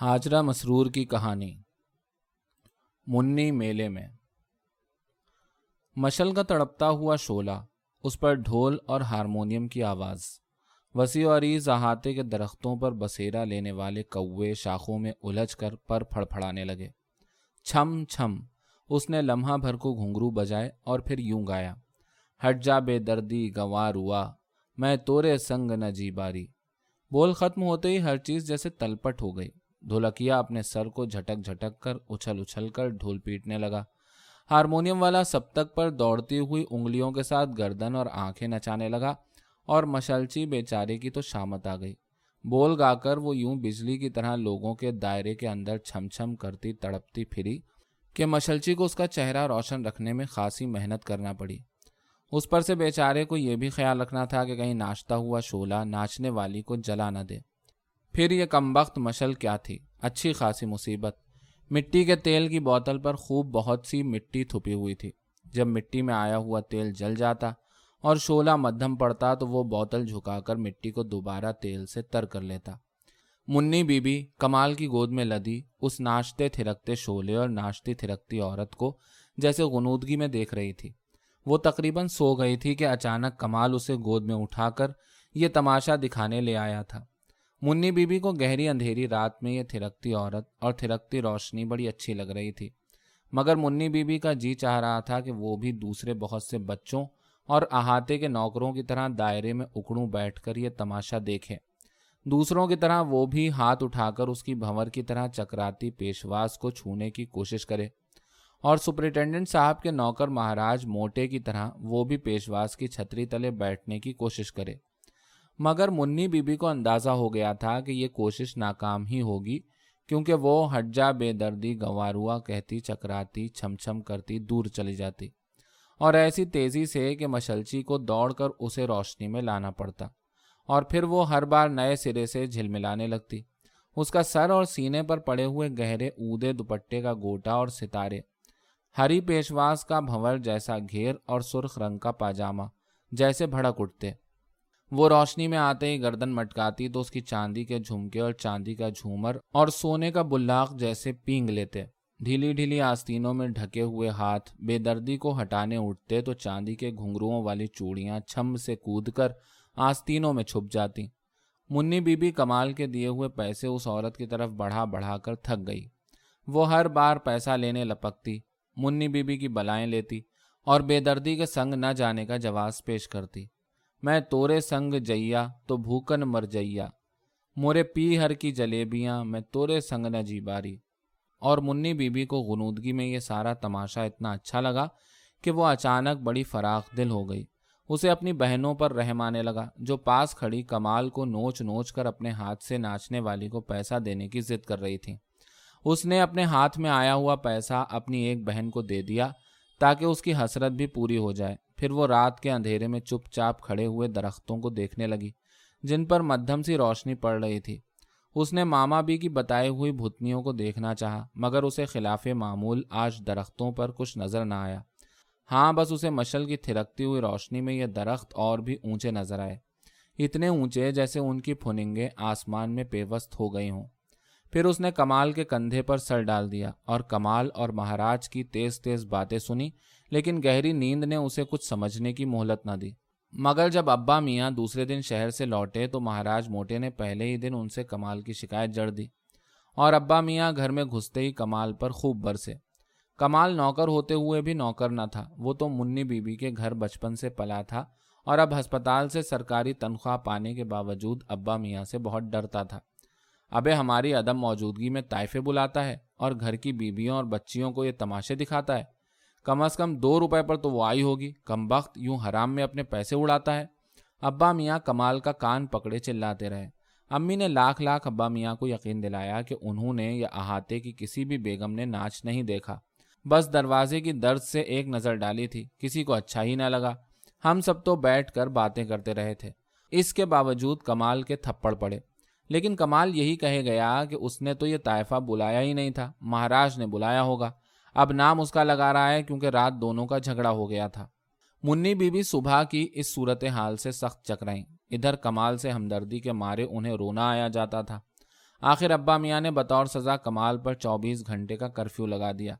ہاجرہ مسرور کی کہانی۔ منی میلے میں۔ مشل کا تڑپتا ہوا شولہ، اس پر ڈھول اور ہارمونیم کی آواز۔ وسیع و عریض احاطے کے درختوں پر بسیرا لینے والے کوے شاخوں میں الجھ کر پر پھڑ پھڑانے لگے۔ چھم چھم۔ اس نے لمحہ بھر کو گھنگرو بجائے اور پھر یوں گایا۔ ہٹ جا بے دردی گوار ہوا میں تورے سنگ نہ جی باری۔ بول ختم ہوتے ہی ہر چیز جیسے تلپٹ ہو گئی۔ دھولکیا اپنے سر کو جھٹک جھٹک کر، اچھل اچھل کر ڈھول پیٹنے لگا۔ ہارمونیم والا سب تک پر دوڑتی ہوئی انگلیوں کے ساتھ گردن اور آنکھیں نچانے لگا اور مشلچی بیچارے کی تو شامت آ گئی۔ بول گا کر وہ یوں بجلی کی طرح لوگوں کے دائرے کے اندر چھم چھم کرتی تڑپتی پھری کہ مشلچی کو اس کا چہرہ روشن رکھنے میں خاصی محنت کرنا پڑی۔ اس پر سے بیچارے کو یہ بھی خیال رکھنا تھا کہ کہیں ناچتا ہوا شولہ ناچنے والی کو جلا نہ دے۔ پھر یہ کمبخت مشل کیا تھی؟ اچھی خاصی مصیبت۔ مٹی کے تیل کی بوتل پر خوب بہت سی مٹی تھپی ہوئی تھی۔ جب مٹی میں آیا ہوا تیل جل جاتا اور شولہ مدھم پڑتا تو وہ بوتل جھکا کر مٹی کو دوبارہ تیل سے تر کر لیتا۔ منی بی بی کمال کی گود میں لدی، اس ناشتے تھرکتے شولے اور ناشتی تھرکتی عورت کو جیسے غنودگی میں دیکھ رہی تھی۔ وہ تقریباً سو گئی تھی کہ اچانک کمال اسے گود میں اٹھا کر یہ تماشا دکھانے لے آیا تھا۔ منی بی بی کو گہری اندھیری رات میں یہ تھرکتی عورت اور تھرکتی روشنی بڑی اچھی لگ رہی تھی۔ مگر منی بی بی کا جی چاہ رہا تھا کہ وہ بھی دوسرے بہت سے بچوں اور احاطے کے نوکروں کی طرح دائرے میں اکڑوں بیٹھ کر یہ تماشا دیکھے۔ دوسروں کی طرح وہ بھی ہاتھ اٹھا کر اس کی بھنور کی طرح چکراتی پیشواز کو چھونے کی کوشش کرے۔ اور سپرنٹینڈنٹ صاحب کے نوکر مہاراج موٹے کی طرح وہ بھی پیشواز کی چھتری تلے بیٹھنے کی کوشش کرے۔ مگر منی بی بی کو اندازہ ہو گیا تھا کہ یہ کوشش ناکام ہی ہوگی، کیونکہ وہ ہٹجا بے دردی گواروا کہتی، چکراتی چھم چھم کرتی، دور چلی جاتی۔ اور ایسی تیزی سے کہ مشلچی کو دوڑ کر اسے روشنی میں لانا پڑتا۔ اور پھر وہ ہر بار نئے سرے سے جھلملانے لگتی۔ اس کا سر اور سینے پر پڑے ہوئے گہرے اودے دوپٹے کا گوٹا اور ستارے، ہری پیشواس کا بھنور جیسا گھیر اور سرخ رنگ کا پاجامہ جیسے بھڑک اٹھتے۔ وہ روشنی میں آتے ہی گردن مٹکاتی، تو اس کی چاندی کے جھمکے اور چاندی کا جھومر اور سونے کا بلاغ جیسے پینگ لیتے۔ ڈھیلی ڈھیلی آستینوں میں ڈھکے ہوئے ہاتھ بے دردی کو ہٹانے اٹھتے، تو چاندی کے گھنگروؤں والی چوڑیاں چھم سے کود کر آستینوں میں چھپ جاتی۔ منی بی بی کمال کے دیے ہوئے پیسے اس عورت کی طرف بڑھا بڑھا کر تھک گئی۔ وہ ہر بار پیسہ لینے لپکتی، منی بی بی کی بلائیں لیتی اور بے دردی کے سنگ نہ جانے کا جواز پیش کرتی۔ میں تورے سنگ جیا تو بھوکن مر جیا مورے پی ہر کی جلیبیاں میں تورے سنگ نہ جی باری۔ اور منی بی بی کو غنودگی میں یہ سارا تماشا اتنا اچھا لگا کہ وہ اچانک بڑی فراخ دل ہو گئی۔ اسے اپنی بہنوں پر رحم آنے لگا، جو پاس کھڑی کمال کو نوچ نوچ کر اپنے ہاتھ سے ناچنے والی کو پیسہ دینے کی ضد کر رہی تھی اس نے اپنے ہاتھ میں آیا ہوا پیسہ اپنی ایک بہن کو دے دیا تاکہ اس کی حسرت بھی پوری ہو جائے۔ پھر وہ رات کے اندھیرے میں چپ چاپ کھڑے ہوئے درختوں کو دیکھنے لگی، جن پر مدھم سی روشنی پڑ رہی تھی۔ اس نے ماما بھی کی بتائے ہوئی بھتنیوں کو دیکھنا چاہا، مگر اسے خلاف معمول آج درختوں پر کچھ نظر نہ آیا۔ ہاں بس اسے مشل کی تھرکتی ہوئی روشنی میں یہ درخت اور بھی اونچے نظر آئے۔ اتنے اونچے جیسے ان کی پھننگیں آسمان میں پیوست ہو گئی ہوں۔ پھر اس نے کمال کے کندھے پر سر ڈال دیا اور کمال اور مہاراج کی تیز تیز باتیں سنی۔ لیکن گہری نیند نے اسے کچھ سمجھنے کی مہلت نہ دی۔ مگر جب ابا میاں دوسرے دن شہر سے لوٹے تو مہاراج موٹے نے پہلے ہی دن ان سے کمال کی شکایت جڑ دی اور ابا میاں گھر میں گھستے ہی کمال پر خوب برسے۔ کمال نوکر ہوتے ہوئے بھی نوکر نہ تھا۔ وہ تو منی بی بی کے گھر بچپن سے پلا تھا اور اب ہسپتال سے سرکاری تنخواہ پانے کے باوجود ابا میاں سے بہت ڈرتا تھا۔ ابے ہماری عدم موجودگی میں طائفے بلاتا ہے اور گھر کی بیویوں اور بچیوں کو یہ تماشے دکھاتا ہے۔ کم از کم دو روپے پر تو وہ آئی ہوگی۔ کم بخت یوں حرام میں اپنے پیسے اڑاتا ہے۔ ابا میاں کمال کا کان پکڑے چلاتے رہے۔ امی نے لاکھ لاکھ ابا میاں کو یقین دلایا کہ انہوں نے یا احاطے کی کسی بھی بیگم نے ناچ نہیں دیکھا۔ بس دروازے کی درد سے ایک نظر ڈالی تھی۔ کسی کو اچھا ہی نہ لگا۔ ہم سب تو بیٹھ کر باتیں کرتے رہے تھے۔ اس کے باوجود کمال کے تھپڑ پڑے۔ لیکن کمال یہی کہے گیا کہ اس نے تو یہ طائفہ بلایا ہی نہیں تھا۔ مہاراج نے بلایا ہوگا۔ اب نام اس کا لگا رہا ہے کیونکہ رات دونوں کا جھگڑا ہو گیا تھا۔ منی بی بی صبح کی اس صورت حال سے سخت چکرائیں۔ ادھر کمال سے ہمدردی کے مارے انہیں رونا آیا جاتا تھا۔ آخر ابا میاں نے بطور سزا کمال پر چوبیس گھنٹے کا کرفیو لگا دیا۔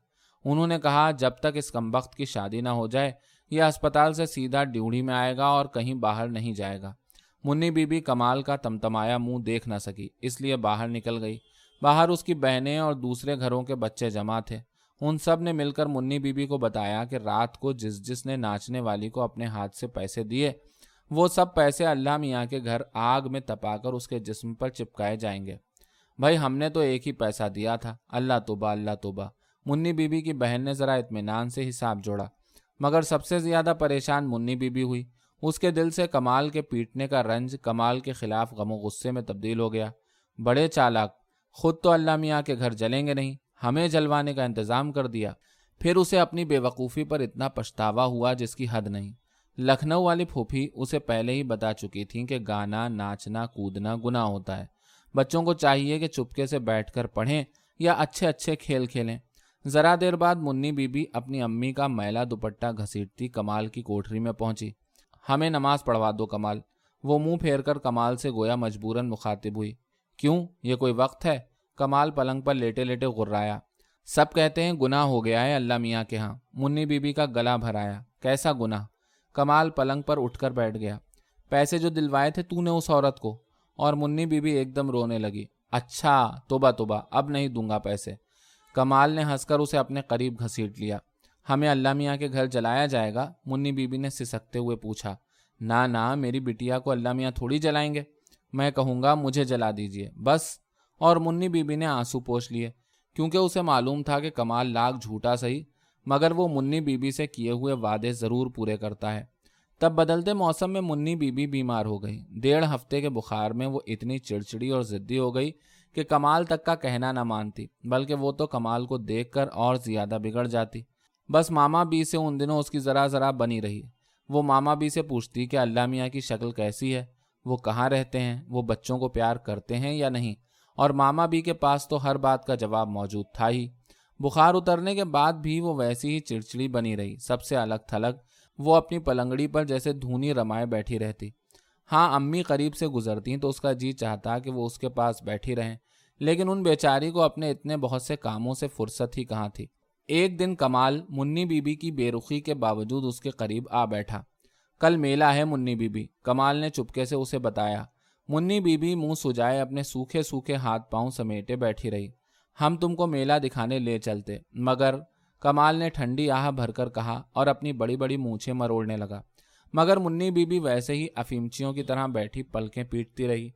انہوں نے کہا، جب تک اس کم وقت کی شادی نہ ہو جائے، یہ اسپتال سے سیدھا ڈیوڑی میں آئے گا اور کہیں باہر نہیں جائے گا۔ منی بی بی کمال کا تمتمایا منہ دیکھ نہ سکی، اس لیے باہر نکل گئی۔ باہر اس کی بہنیں اور دوسرے گھروں کے بچے جمع تھے۔ ان سب نے مل کر منی بی بی کو بتایا کہ رات کو جس جس نے ناچنے والی کو اپنے ہاتھ سے پیسے دیے، وہ سب پیسے اللہ میاں کے گھر آگ میں تپا کر اس کے جسم پر چپکائے جائیں گے۔ بھائی، ہم نے تو ایک ہی پیسہ دیا تھا۔ اللہ توبہ اللہ توبہ۔ منی بی بی کی بہن نے ذرا اطمینان سے حساب جوڑا۔ مگر سب سے زیادہ پریشان منی بی بی ہوئی۔ اس کے دل سے کمال کے پیٹنے کا رنج، کمال کے خلاف غم و غصے میں تبدیل ہو گیا۔ بڑے چالاک، خود تو اللہ میاں کے گھر جلیں گے نہیں۔ ہمیں جلوانے کا انتظام کر دیا۔ پھر اسے اپنی بے وقوفی پر اتنا پچھتاوا ہوا جس کی حد نہیں۔ لکھنؤ والی پھوپھی اسے پہلے ہی بتا چکی تھی کہ گانا، ناچنا، کودنا گناہ ہوتا ہے۔ بچوں کو چاہیے کہ چپکے سے بیٹھ کر پڑھیں یا اچھے اچھے کھیل کھیلیں۔ ذرا دیر بعد منی بی بی اپنی امی کا میلا دوپٹہ گھسیٹتی کمال کی کوٹری میں پہنچی۔ ہمیں نماز پڑھوا دو کمال۔ وہ منہ پھیر کر کمال سے گویا مجبوراً مخاطب ہوئی۔ کیوں؟ یہ کوئی وقت ہے؟ کمال پلنگ پر لیٹے لیٹے غرایا۔ سب کہتے ہیں گناہ ہو گیا ہے اللہ میاں کے ہاں۔ منی بی بی کا گلا بھرایا۔ کیسا گناہ؟ کمال پلنگ پر اٹھ کر بیٹھ گیا۔ پیسے جو دلوائے تھے تو نے اس عورت کو۔ اور منی بی بی ایک دم رونے لگی۔ اچھا توبہ توبہ، اب نہیں دوں گا پیسے۔ کمال نے ہنس کر اسے اپنے قریب گھسیٹ لیا۔ ہمیں اللہ میاں کے گھر جلایا جائے گا؟ منی بی بی نے سسکتے ہوئے پوچھا۔ نہ نہ، میری بٹیا کو اللہ میاں تھوڑی جلائیں گے۔ میں کہوں گا، مجھے جلا دیجیے۔ بس اور منی بی بی نے آنسو پوچھ لیے، کیونکہ اسے معلوم تھا کہ کمال لاکھ جھوٹا صحیح مگر وہ منی بی بی سے کیے ہوئے وعدے ضرور پورے کرتا ہے۔ تب بدلتے موسم میں منی بی بی بیمار ہو گئی۔ ڈیڑھ ہفتے کے بخار میں وہ اتنی چڑچڑی اور ضدی ہو گئی کہ کمال تک کا کہنا نہ مانتی، بلکہ وہ تو کمال کو دیکھ کر اور زیادہ بگڑ جاتی۔ بس ماما بی سے ان دنوں اس کی ذرا ذرا بنی رہی۔ وہ ماما بی سے پوچھتی کہ اللہ میاں کی شکل کیسی ہے؟ وہ کہاں رہتے ہیں؟ وہ بچوں کو پیار کرتے ہیں یا نہیں؟ اور ماما بی کے پاس تو ہر بات کا جواب موجود تھا ہی۔ بخار اترنے کے بعد بھی وہ ویسی ہی چڑچڑی بنی رہی۔ سب سے الگ تھلگ، وہ اپنی پلنگڑی پر جیسے دھونی رمائے بیٹھی رہتی۔ ہاں امی قریب سے گزرتی تو اس کا جی چاہتا کہ وہ اس کے پاس بیٹھی رہیں۔ لیکن ان بیچاری کو اپنے اتنے بہت سے کاموں سے فرصت ہی کہاں تھی۔ ایک دن کمال منی بی بی کی بے رخی کے باوجود اس کے قریب آ بیٹھا۔ کل میلہ ہے منی بی بی کمال نے چپکے سے اسے بتایا۔ منی بی بی منہ سجائے اپنے سوکھے سوکھے ہاتھ پاؤں سمیٹے بیٹھی رہی۔ ہم تم کو میلہ دکھانے لے چلتے، مگر کمال نے ٹھنڈی آہ بھر کر کہا اور اپنی بڑی بڑی مونچھیں مروڑنے لگا۔ مگر منی بی بی ویسے ہی افیمچیوں کی طرح بیٹھی پلکیں پیٹتی رہی۔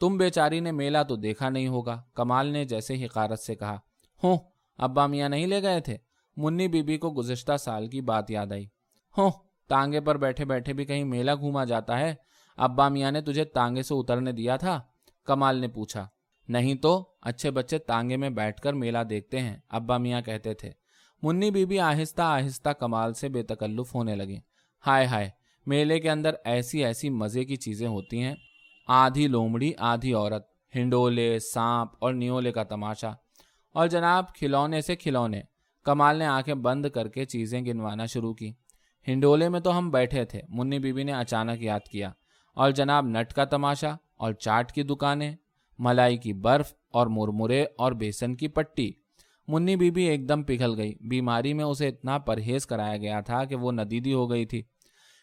تم بیچاری نے میلہ تو دیکھا نہیں ہوگا، کمال نے جیسے حقارت سے کہا۔ ہوں، ابا میاں نہیں لے گئے تھے؟ منی بی بی کو گزشتہ سال کی بات یاد آئی۔ ہوں، تانگے پر بیٹھے بیٹھے بھی کہیں میلہ گھوما جاتا ہے؟ ابا میاں نے تجھے تانگے سے اترنے دیا تھا؟ کمال نے پوچھا۔ نہیں تو، اچھے بچے تانگے میں بیٹھ کر میلہ دیکھتے ہیں، ابا میاں کہتے تھے۔ منی بی بی آہستہ آہستہ کمال سے بے تکلف ہونے لگے ہائے ہائے، میلے کے اندر ایسی ایسی مزے کی چیزیں ہوتی ہیں۔ آدھی لومڑی، آدھی عورت، ہنڈولے، سانپ اور نیولے کا تماشا۔ اور جناب، کھلونے سے کھلونے۔ کمال نے آنکھیں بند کر کے چیزیں گنوانا شروع کی۔ ہنڈولے میں تو ہم بیٹھے تھے، منی بی بی نے اچانک یاد کیا۔ اور جناب نٹ کا تماشا اور چاٹ کی دکانیں، ملائی کی برف اور مرمرے اور بیسن کی پٹی۔ منی بی بی ایک دم پگھل گئی۔ بیماری میں اسے اتنا پرہیز کرایا گیا تھا کہ وہ ندیدی ہو گئی تھی۔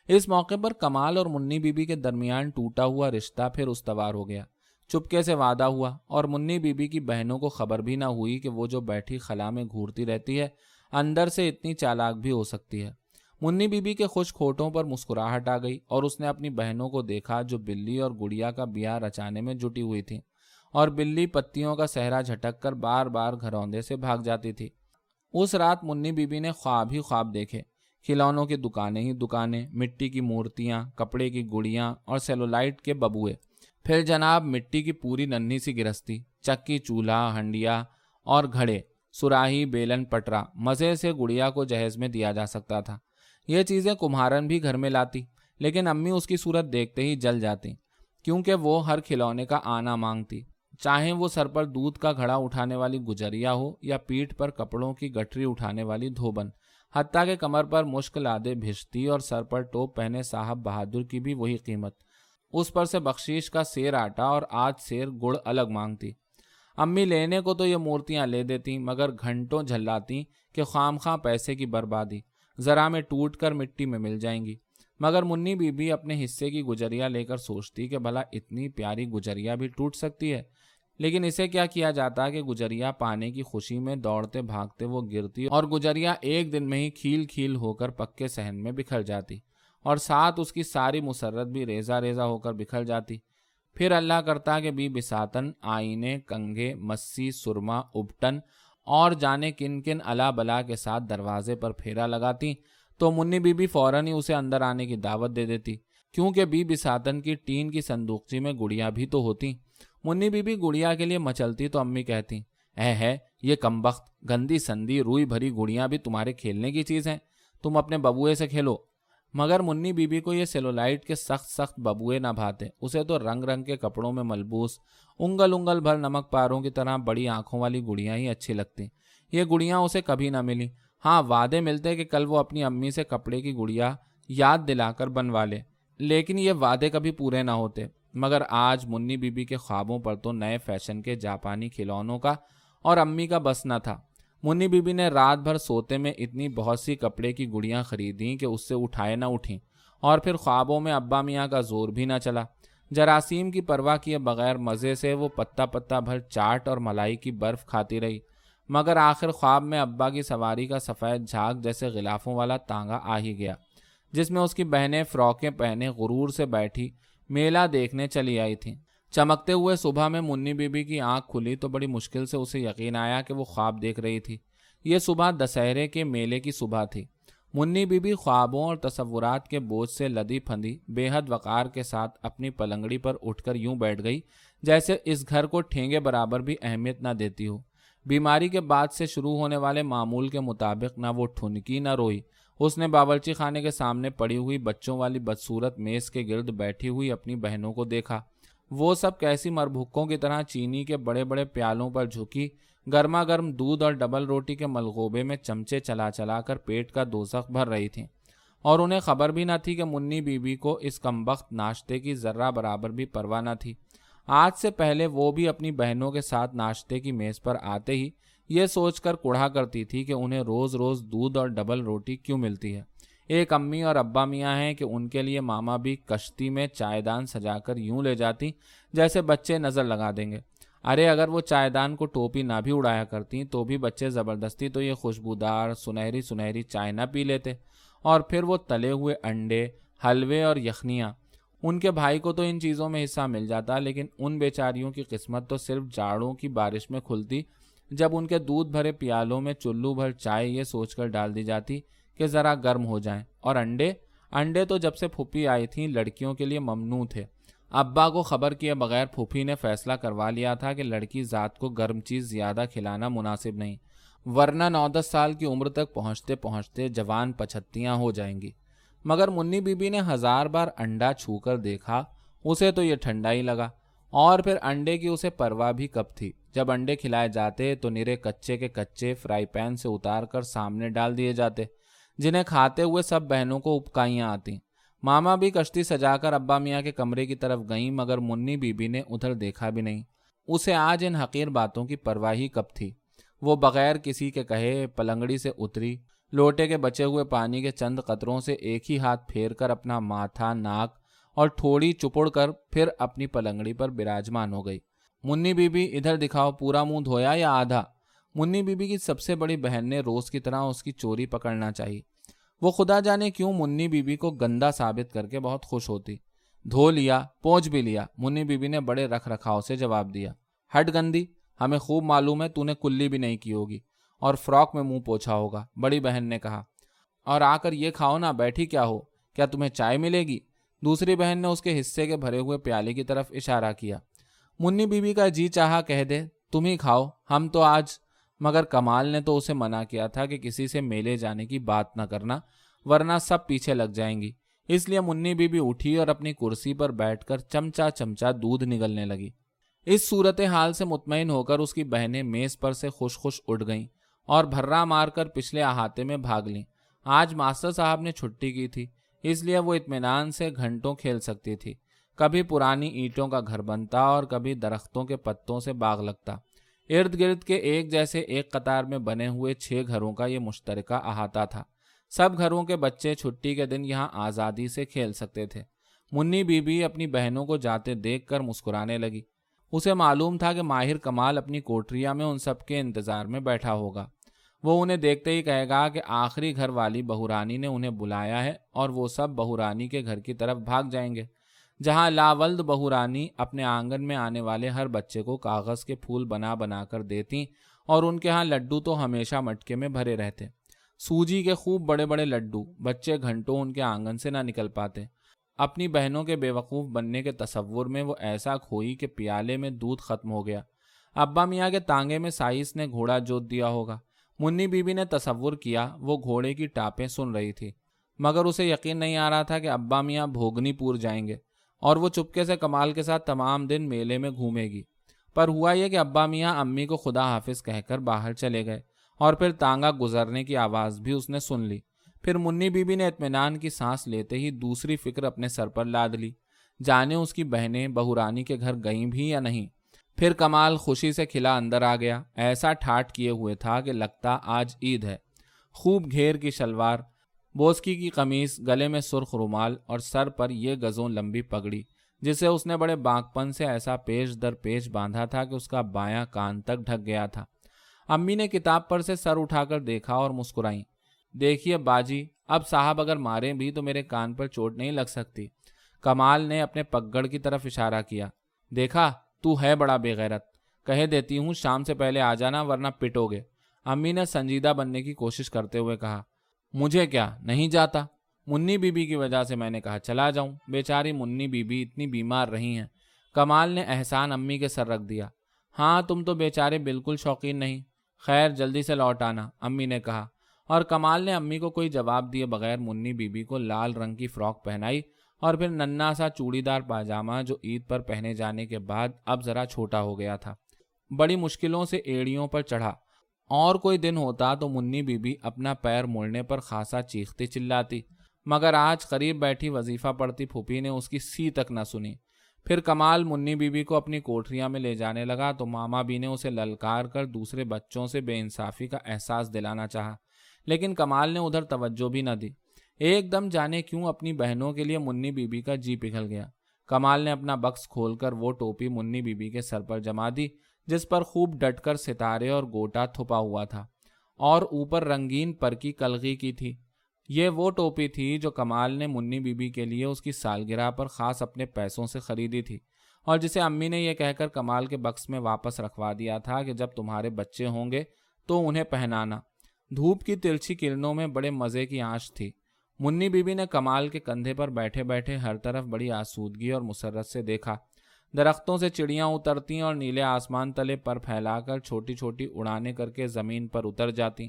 اس موقع پر کمال اور منی بی بی کے درمیان ٹوٹا ہوا رشتہ پھر استوار ہو گیا۔ چپکے سے وعدہ ہوا اور منی بی بی کی بہنوں کو خبر بھی نہ ہوئی کہ وہ جو بیٹھی خلا میں گھورتی رہتی ہے، اندر سے اتنی چالاک بھی ہو سکتی ہے۔ منی بی بی کے خوش کھوٹوں پر مسکراہٹ آ گئی اور اس نے اپنی بہنوں کو دیکھا جو بلی اور گڑیا کا بیاہ رچانے میں جٹی ہوئی تھی اور بلی پتیوں کا سہرا جھٹک کر بار بار گھروندے سے بھاگ جاتی تھی۔ اس رات منی بی بی نے خواب ہی خواب دیکھے۔ کھلونوں کی دکانیں ہی دکانیں، مٹی کی مورتیاں، کپڑے کی گڑیاں اور سیلولائٹ کے ببوئے۔ پھر جناب مٹی کی پوری ننھی سی گرستی، چکی چولہا ہنڈیا اور گھڑے، سراہی بیلن پٹرا، مزے سے گڑیا کو جہیز میں دیا جا سکتا تھا۔ یہ چیزیں کمہارن بھی گھر میں لاتی، لیکن امی اس کی صورت دیکھتے ہی جل جاتی، کیونکہ وہ ہر کھلونے کا آنا مانگتی۔ چاہے وہ سر پر دودھ کا گھڑا اٹھانے والی گجریا ہو یا پیٹھ پر کپڑوں کی گٹری اٹھانے والی دھوبن، حتیٰ کہ کمر پر مشکل آدھے بھیجتی اور سر پر ٹوپ پہنے صاحب بہادر کی بھی وہی قیمت۔ اس پر سے بخشیش کا سیر آٹا اور آج سیر گڑ الگ مانگتی۔ امی لینے کو تو یہ مورتیاں لے دیتی، مگر گھنٹوں جھلاتی کہ خام خواہ پیسے کی بربادی۔ ذرا میں ٹوٹ کر مٹی میں مل جائیں گی۔ مگر منی بی بی اپنے حصے کی گجریا لے کر سوچتی کہ بھلا اتنی پیاری گجریا بھی ٹوٹ سکتی ہے۔ لیکن اسے کیا کیا جاتا کہ گجریا پانے کی خوشی میں دوڑتے بھاگتے وہ گرتی اور گجریا ایک دن میں ہی کھیل کھیل ہو کر پکے سہن میں بکھر جاتی اور ساتھ اس کی ساری مسرت بھی ریزہ ریزہ ہو کر بکھر جاتی۔ پھر اللہ کرتا کہ بی بساتن، آئینے، کنگھے مسی سرما، ابٹن اور جانے کن کن اللہ بلا کے ساتھ دروازے پر پھیرا لگاتی تو منی بی بی فوراً ہی اسے اندر آنے کی دعوت دے دیتی۔ کیونکہ بی بساتن کی ٹین کی صندوقچی میں گڑیا بھی تو ہوتی۔ منی بی بی گڑیا کے لیے مچلتی تو امی کہتی، اے ہے، یہ کمبخت گندی سندی روئی بھری گڑیاں بھی تمہارے کھیلنے کی چیز ہیں۔ تم اپنے ببوئے سے کھیلو۔ مگر منی بی بی کو یہ سیلولائٹ کے سخت سخت ببوئے نہ بھاتے۔ اسے تو رنگ رنگ کے کپڑوں میں ملبوس، انگل انگل بھر نمک پاروں کی طرح بڑی آنکھوں والی گڑیاں ہی اچھی لگتی۔ یہ گڑیاں اسے کبھی نہ ملی۔ ہاں وعدے ملتے کہ کل وہ اپنی امی سے کپڑے کی گڑیا یاد دلا کر بنوا لے، لیکن یہ وعدے کبھی پورے نہ ہوتے۔ مگر آج منی بی بی کے خوابوں پر تو نئے فیشن کے جاپانی کھلونوں کا اور امی کا بس نہ تھا۔ منی بی بی نے رات بھر سوتے میں اتنی بہت سی کپڑے کی گڑیاں خریدیں کہ اس سے اٹھائے نہ اٹھیں اور پھر خوابوں میں ابا میاں کا زور بھی نہ چلا۔ جراثیم کی پرواہ کیے بغیر مزے سے وہ پتا پتا بھر چاٹ اور ملائی کی برف کھاتی رہی۔ مگر آخر خواب میں ابا کی سواری کا سفید جھاگ جیسے غلافوں والا تانگا آ ہی گیا، جس میں اس کی بہنیں فروکیں پہنے غرور سے بیٹھی میلہ دیکھنے چلی آئی تھیں۔ چمکتے ہوئے صبح میں منی بی بی کی آنکھ کھلی تو بڑی مشکل سے اسے یقین آیا کہ وہ خواب دیکھ رہی تھی۔ یہ صبح دسہرے کے میلے کی صبح تھی۔ منی بی بی خوابوں اور تصورات کے بوجھ سے لدی پھندی، بے حد وقار کے ساتھ اپنی پلنگڑی پر اٹھ کر یوں بیٹھ گئی جیسے اس گھر کو ٹھینگے برابر بھی اہمیت نہ دیتی ہو۔ بیماری کے بعد سے شروع ہونے والے معمول کے مطابق نہ وہ ٹھنکی نہ روئی۔ اس نے باورچی خانے کے سامنے پڑی ہوئی بچوں والی بدصورت میز کے گرد بیٹھی ہوئی اپنی بہنوں کو دیکھا۔ وہ سب کیسی مربھکوں کی طرح چینی کے بڑے بڑے پیالوں پر جھکی، گرما گرم دودھ اور ڈبل روٹی کے ملغوبے میں چمچے چلا چلا کر پیٹ کا دوزخ بھر رہی تھیں۔ اور انہیں خبر بھی نہ تھی کہ منی بی بی کو اس کمبخت ناشتے کی ذرہ برابر بھی پرواہ نہ تھی۔ آج سے پہلے وہ بھی اپنی بہنوں کے ساتھ ناشتے کی میز پر آتے ہی یہ سوچ کر کڑھا کرتی تھی کہ انہیں روز روز دودھ اور ڈبل روٹی کیوں ملتی ہے۔ ایک امی اور ابا میاں ہیں کہ ان کے لیے ماما بھی کشتی میں چائے دان سجا کر یوں لے جاتی جیسے بچے نظر لگا دیں گے۔ ارے، اگر وہ چائے دان کو ٹوپی نہ بھی اڑایا کرتی تو بھی بچے زبردستی تو یہ خوشبودار، سنہری سنہری چائے نہ پی لیتے۔ اور پھر وہ تلے ہوئے انڈے، حلوے اور یخنیاں۔ ان کے بھائی کو تو ان چیزوں میں حصہ مل جاتا، لیکن ان بیچاریوں کی قسمت تو صرف جاڑوں کی بارش میں کھلتی۔ جب ان کے دودھ بھرے پیالوں میں چلو بھر چائے یہ سوچ کر ڈال دی جاتی کہ ذرا گرم ہو جائیں۔ اور انڈے؟ انڈے تو جب سے پھوپھی آئی تھیں، لڑکیوں کے لیے ممنوع تھے۔ ابا کو خبر کیے بغیر پھوپھی نے فیصلہ کروا لیا تھا کہ لڑکی ذات کو گرم چیز زیادہ کھلانا مناسب نہیں، ورنہ نو دس سال کی عمر تک پہنچتے پہنچتے جوان پچھتیاں ہو جائیں گی۔ مگر منی بی بی نے ہزار بار انڈا چھو کر دیکھا، اسے تو یہ ٹھنڈا ہی لگا۔ اور پھر انڈے کی اسے پرواہ بھی کب تھی؟ جب انڈے کھلائے جاتے تو نرے کچے کے کچے فرائی پین سے اتار کر سامنے ڈال دیے جاتے۔ جنہیں کھاتے ہوئے سب بہنوں کو اپکائیاں آتی ماما بھی کشتی سجا کر ابا میاں کے کمرے کی طرف گئیں، مگر منی بی بی نے ادھر دیکھا بھی نہیں۔ اسے آج ان حقیر باتوں کی پرواہی کب تھی؟ وہ بغیر کسی کے کہے پلنگڑی سے اتری، لوٹے کے بچے ہوئے پانی کے چند قطروں سے ایک ہی ہاتھ پھیر کر اپنا ماتھا، ناک اور تھوڑی چپڑ کر پھر اپنی پلنگڑی پر براجمان ہو گئی۔ منی بی بی ادھر دکھاؤ، پورا منہ دھویا یا آدھا؟ منی بی بی کی سب سے بڑی بہن نے روز کی طرح اس کی چوری پکڑنا چاہیے وہ خدا جانے کیوں منی بی بی کو گندا ثابت کر کے بہت خوش ہوتی۔ دھو لیا، پونچھ بھی لیا، منی بی بی نے بڑے رکھ رکھاؤ سے جواب دیا۔ ہٹ گندی، ہمیں خوب معلوم ہے تو نے کلی بھی نہیں کی ہوگی۔ اور فراک میں منہ پوچھا ہوگا۔ بڑی بہن نے کہا، اور آ کر یہ کھاؤ نا بیٹھی، کیا ہو؟ کیا تمہیں چائے ملے گی؟ دوسری بہن نے اس کے حصے کے بھرے ہوئے پیالے کی طرف اشارہ کیا۔ منی بی بی کا جی چاہا، کہہ دے، تم ہی کھاؤ، ہم تو آج مگر کمال نے تو اسے منع کیا تھا کہ کسی سے میلے جانے کی بات نہ کرنا، ورنہ سب پیچھے لگ جائیں گی۔ اس لیے منی بی بی اٹھی اور اپنی کرسی پر بیٹھ کر چمچا چمچا دودھ نگلنے لگی۔ اس صورت حال سے مطمئن ہو کر اس کی بہنیں میز پر سے خوش خوش اٹھ گئیں اور بھرا مار کر پچھلے احاطے میں بھاگ لیں۔ آج ماسٹر صاحب نے چھٹی کی تھی، اس لیے وہ اطمینان سے گھنٹوں کھیل سکتی تھی۔ کبھی پرانی اینٹوں کا گھر بنتا اور کبھی درختوں کے پتوں سے باغ لگتا۔ ارد گرد کے ایک جیسے ایک قطار میں بنے ہوئے چھ گھروں کا یہ مشترکہ احاطہ تھا۔ سب گھروں کے بچے چھٹی کے دن یہاں آزادی سے کھیل سکتے تھے۔ منی بی بی اپنی بہنوں کو جاتے دیکھ کر مسکرانے لگی۔ اسے معلوم تھا کہ ماہر کمال اپنی کوٹریا میں ان سب کے انتظار میں بیٹھا ہوگا۔ وہ انہیں دیکھتے ہی کہے گا کہ آخری گھر والی بہورانی نے انہیں بلایا ہے اور وہ سب بہورانی کے گھر کی طرف بھاگ جائیں گے۔ جہاں لاولد بہورانی اپنے آنگن میں آنے والے ہر بچے کو کاغذ کے پھول بنا بنا کر دیتی اور ان کے ہاں لڈو تو ہمیشہ مٹکے میں بھرے رہتے۔ سوجی کے خوب بڑے بڑے لڈو بچے گھنٹوں ان کے آنگن سے نہ نکل پاتے۔ اپنی بہنوں کے بے وقوف بننے کے تصور میں وہ ایسا کھوئی کہ پیالے میں دودھ ختم ہو گیا۔ ابا میاں کے تانگے میں سائس نے گھوڑا جوت دیا ہوگا۔ منی بی بی نے تصور کیا وہ گھوڑے کی ٹاپیں سن رہی تھی، مگر اسے یقین نہیں آ رہا تھا کہ ابا میاں بھوگنی پور جائیں گے۔ اور وہ چپکے سے کمال کے ساتھ تمام دن میلے میں گھومے گی۔ پر ہوا یہ کہ ابا میاں امی کو خدا حافظ کہہ کر باہر چلے گئے اور پھر تانگا گزرنے کی آواز بھی اس نے سن لی۔ پھر منی بی بی نے اطمینان کی سانس لیتے ہی دوسری فکر اپنے سر پر لاد لی۔ جانے اس کی بہنیں بہورانی کے گھر گئیں بھی یا نہیں؟ پھر کمال خوشی سے کھلا اندر آ گیا۔ ایسا ٹھاٹ کیے ہوئے تھا کہ لگتا آج عید ہے۔ خوب گھیر کی شلوار بوسکی کی قمیص گلے میں سرخ رومال اور سر پر یہ گزوں لمبی پگڑی، جسے اس نے بڑے بانک پن سے ایسا پیش در پیش باندھا تھا کہ اس کا بایاں کان تک ڈھک گیا تھا۔ امی نے کتاب پر سے سر اٹھا کر دیکھا اور مسکرائی دیکھیے باجی، اب صاحب اگر مارے بھی تو میرے کان پر چوٹ نہیں لگ سکتی۔ کمال نے اپنے پگڑ کی طرف اشارہ کیا۔ دیکھا، تو ہے بڑا بے غیرت۔ کہہ دیتی ہوں، شام سے پہلے آ جانا ورنہ پٹو گے امی نے سنجیدہ بننے کی کوشش کرتے ہوئے کہا۔ مجھے کیا نہیں جاتا؟ منی بی بی کی وجہ سے میں نے کہا، چلا جاؤں۔ بیچاری منی بی بی اتنی بیمار رہی ہیں۔ کمال نے احسان امی کے سر رکھ دیا۔ ہاں تم تو بیچارے بالکل شوقین نہیں۔ خیر، جلدی سے لوٹ آنا، امی نے کہا۔ اور کمال نے امی کو کوئی جواب دیے بغیر منی بی بی کو لال رنگ کی فراک پہنائی اور پھر ننا سا چوڑی دار پاجامہ جو عید پر پہنے جانے کے بعد اب ذرا چھوٹا ہو گیا تھا، بڑی مشکلوں سے ایڑیوں پر چڑھا۔ اور کوئی دن ہوتا تو منی بی بی اپنا پیر موڑنے پر خاصا چیختی چلاتی، مگر آج قریب بیٹھی وظیفہ پڑتی پھوپھی نے اس کی سی تک نہ سنی۔ پھر کمال منی بی بی کو اپنی کوٹریاں میں لے جانے لگا تو ماما بی نے اسے للکار کر دوسرے بچوں سے بے انصافی کا احساس دلانا چاہا، لیکن کمال نے ادھر توجہ بھی نہ دی۔ ایک دم جانے کیوں اپنی بہنوں کے لیے منی بی بی کا جی پگھل گیا۔ کمال نے اپنا بکس کھول کر وہ ٹوپی منی بی بی کے سر پر جما دی۔ جس پر خوب ڈٹ کر ستارے اور گوٹا تھپا ہوا تھا اور اوپر رنگین پر کی کلغی کی تھی۔ یہ وہ ٹوپی تھی جو کمال نے منی بی بی کے لیے اس کی سالگرہ پر خاص اپنے پیسوں سے خریدی تھی اور جسے امی نے یہ کہہ کر کمال کے بکس میں واپس رکھوا دیا تھا کہ جب تمہارے بچے ہوں گے تو انہیں پہنانا۔ دھوپ کی ترچھی کرنوں میں بڑے مزے کی آنچ تھی۔ منی بی بی نے کمال کے کندھے پر بیٹھے بیٹھے ہر طرف بڑی آسودگی اور مسرت سے دیکھا۔ درختوں سے چڑیاں اترتی اور نیلے آسمان تلے پر پھیلا کر چھوٹی چھوٹی اڑانے کر کے زمین پر اتر جاتی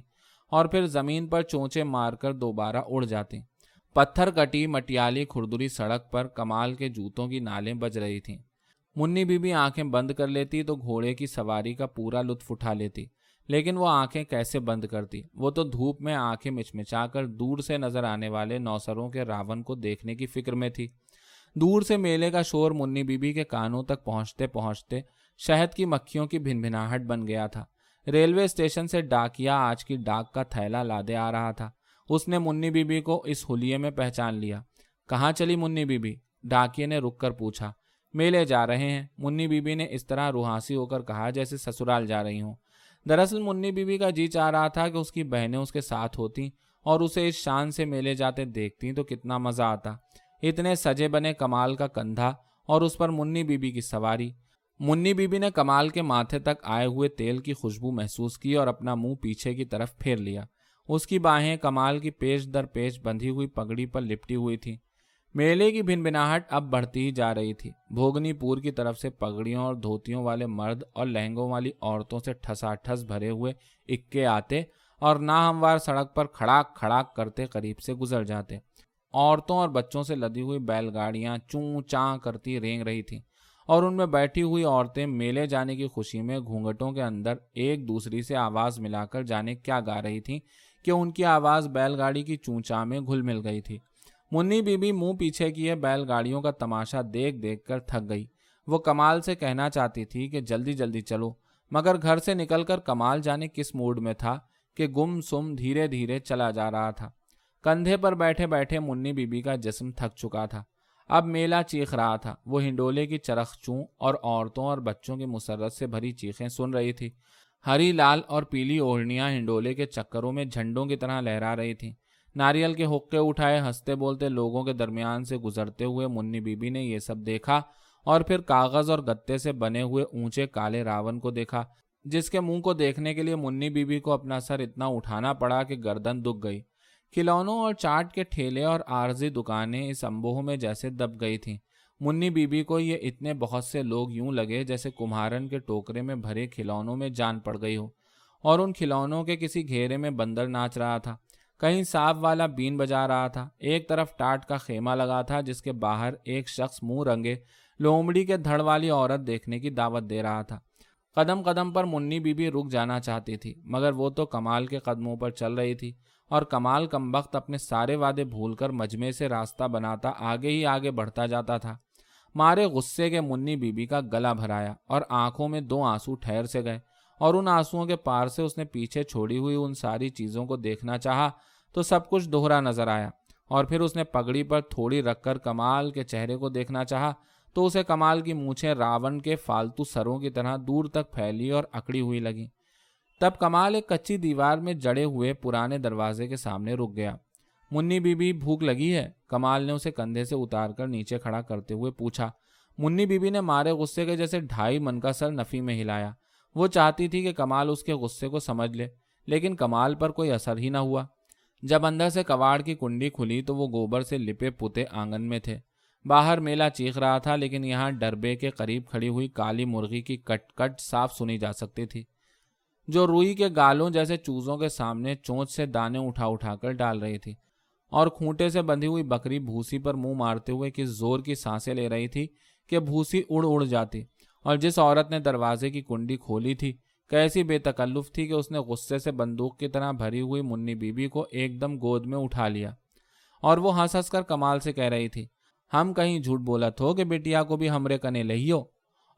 اور پھر زمین پر چونچے مار کر دوبارہ اڑ جاتی۔ پتھر کٹی مٹیالی کھردری سڑک پر کمال کے جوتوں کی نالیں بج رہی تھیں۔ منی بی بی آنکھیں بند کر لیتی تو گھوڑے کی سواری کا پورا لطف اٹھا لیتی۔ لیکن وہ آنکھیں کیسے بند کرتی؟ وہ تو دھوپ میں آنکھیں مچمچا کر دور سے نظر آنے والے نوسروں کے راون کو دیکھنے کی فکر میں تھی۔ دور سے میلے کا شور منی بی بی کے کانوں تک پہنچتے پہنچتے شہد کی مکھیوں کی بھن بھناہٹ بن گیا تھا۔ ریلوے اسٹیشن سے ڈاکیا آج کی ڈاک کا تھیلا لادے آ رہا تھا۔ اس نے منی بی بی کو اس ہولیے میں پہچان لیا۔ کہاں چلی منی بی بی ڈاکیے نے رک کر پوچھا۔ میلے جا رہے ہیں۔ منی بی بی نے اس طرح روحاسی ہو کر کہا جیسے سسرال جا رہی ہوں۔ دراصل منی بی بی کا جی چاہ رہا تھا کہ اس کی بہنیں اس کے ساتھ ہوتی اور اسے اس شان سے میلے جاتے دیکھتی تو کتنا مزہ آتا۔ اتنے سجے بنے کمال کا کندھا اور اس پر منی بی بی کی سواری۔ منی بی بی نے کمال کے ماتھے تک آئے ہوئے تیل کی خوشبو محسوس کی اور اپنا منہ پیچھے کی طرف پھیر لیا۔ اس کی باہیں کمال کی پیش در پیش بندھی ہوئی پگڑی پر لپٹی ہوئی تھی میلے کی بھن بناہٹ اب بڑھتی ہی جا رہی تھی۔ بھوگنی پور کی طرف سے پگڑیوں اور دھوتیوں والے مرد اور لہنگوں والی عورتوں سے ٹھسا ٹھس بھرے ہوئے اکے آتے اور نہ ہموار سڑک پر کھڑاک کھڑاک کرتے قریب سے گزر جاتے۔ عورتوں اور بچوں سے لدی ہوئی بیل گاڑیاں چوں چاں کرتی رینگ رہی تھیں اور ان میں بیٹھی ہوئی عورتیں میلے جانے کی خوشی میں گھونگٹوں کے اندر ایک دوسری سے آواز ملا کر جانے کیا گا رہی تھیں کہ ان کی آواز بیل گاڑی کی چونچا میں گھل مل گئی تھی۔ منی بی بی منہ پیچھے کیے بیل گاڑیوں کا تماشا دیکھ دیکھ کر تھک گئی۔ وہ کمال سے کہنا چاہتی تھی کہ جلدی جلدی چلو، مگر گھر سے نکل کر کمال جانے کس موڈ میں تھا کہ گم سم دھیرے دھیرے چلا جا رہا تھا۔ کندھے پر بیٹھے بیٹھے منی بی بی کا جسم تھک چکا تھا۔ اب میلہ چیخ رہا تھا۔ وہ ہنڈولے کی چرخ چوں اور عورتوں اور بچوں کی مسرت سے بھری چیخیں سن رہی تھی۔ ہری لال اور پیلی اوڑھنیاں ہنڈولے کے چکروں میں جھنڈوں کی طرح لہرا رہی تھیں۔ ناریل کے حقے اٹھائے ہنستے بولتے لوگوں کے درمیان سے گزرتے ہوئے منی بی بی نے یہ سب دیکھا اور پھر کاغذ اور گتے سے بنے ہوئے اونچے کالے راون کو دیکھا، جس کے منہ کو دیکھنے کے لیے منی بی بی کو اپنا سر اتنا اٹھانا پڑا کہ گردن دکھ گئی۔ کھلونوں اور چاٹ کے ٹھیلے اور عارضی دکانیں اس امبوہ میں جیسے دب گئی تھیں۔ منی بی بی کو یہ اتنے بہت سے لوگ یوں لگے جیسے کمہارن کے ٹوکرے میں بھرے کھلونوں میں جان پڑ گئی ہو۔ اور ان کھلونوں کے کسی گھیرے میں بندر ناچ رہا تھا۔ کہیں صاف والا بین بجا رہا تھا۔ ایک طرف ٹاٹ کا خیمہ لگا تھا جس کے باہر ایک شخص منہ رنگے لومڑی کے دھڑ والی عورت دیکھنے کی دعوت دے رہا تھا۔ قدم قدم پر منی بی بی رک جانا چاہتی تھی، مگر وہ تو کمال کے قدموں پر چل رہی تھی۔ اور کمال کم وقت اپنے سارے وعدے بھول کر مجمے سے راستہ بناتا، آگے ہی آگے بڑھتا جاتا تھا۔ مارے غصے کے منی بی بی کا گلا بھرایا اور آنکھوں میں دو آنسو ٹھہر سے گئے اور ان آنسوؤں کے پار سے اس نے پیچھے چھوڑی ہوئی ان ساری چیزوں کو دیکھنا چاہا تو سب کچھ دوہرا نظر آیا اور پھر اس نے پگڑی پر تھوڑی رکھ کر کمال کے چہرے کو دیکھنا چاہا تو اسے کمال کی مونچھیں راون کے فالتو سروں کی طرح دور تک پھیلی اور اکڑی ہوئی لگی تب کمال ایک کچی دیوار میں جڑے ہوئے پرانے دروازے کے سامنے رک گیا۔ منی بی بی بھوک لگی ہے۔ کمال نے اسے کندھے سے اتار کر نیچے کھڑا کرتے ہوئے پوچھا۔ منی بی بی نے مارے غصے کے جیسے ڈھائی من کا سر نفی میں ہلایا۔ وہ چاہتی تھی کہ کمال اس کے غصے کو سمجھ لے، لیکن کمال پر کوئی اثر ہی نہ ہوا۔ جب اندر سے کواڑ کی کنڈی کھلی تو وہ گوبر سے لپے پوتے آنگن میں تھے۔ باہر میلہ چیخ رہا تھا، لیکن یہاں ڈربے کے قریب کھڑی ہوئی کالی مرغی کی کٹ کٹ صاف سنی جا سکتی تھی۔ جو روئی کے گالوں جیسے چوزوں کے سامنے چونچ سے دانے اٹھا اٹھا کر ڈال رہی تھی اور کھوٹے سے بندھی ہوئی بکری بھوسی پر منہ مارتے ہوئے کس زور کی سانسیں لے رہی تھی کہ بھوسی اڑ اڑ جاتی اور جس عورت نے دروازے کی کنڈی کھولی تھی کیسی بے تکلف تھی کہ اس نے غصے سے بندوق کی طرح بھری ہوئی منی بی بی کو ایک دم گود میں اٹھا لیا اور وہ ہنس ہنس کر کمال سے کہہ رہی تھی، ہم کہیں جھوٹ بولا تھو کہ بیٹیا کو بھی ہمرے کنے لہیو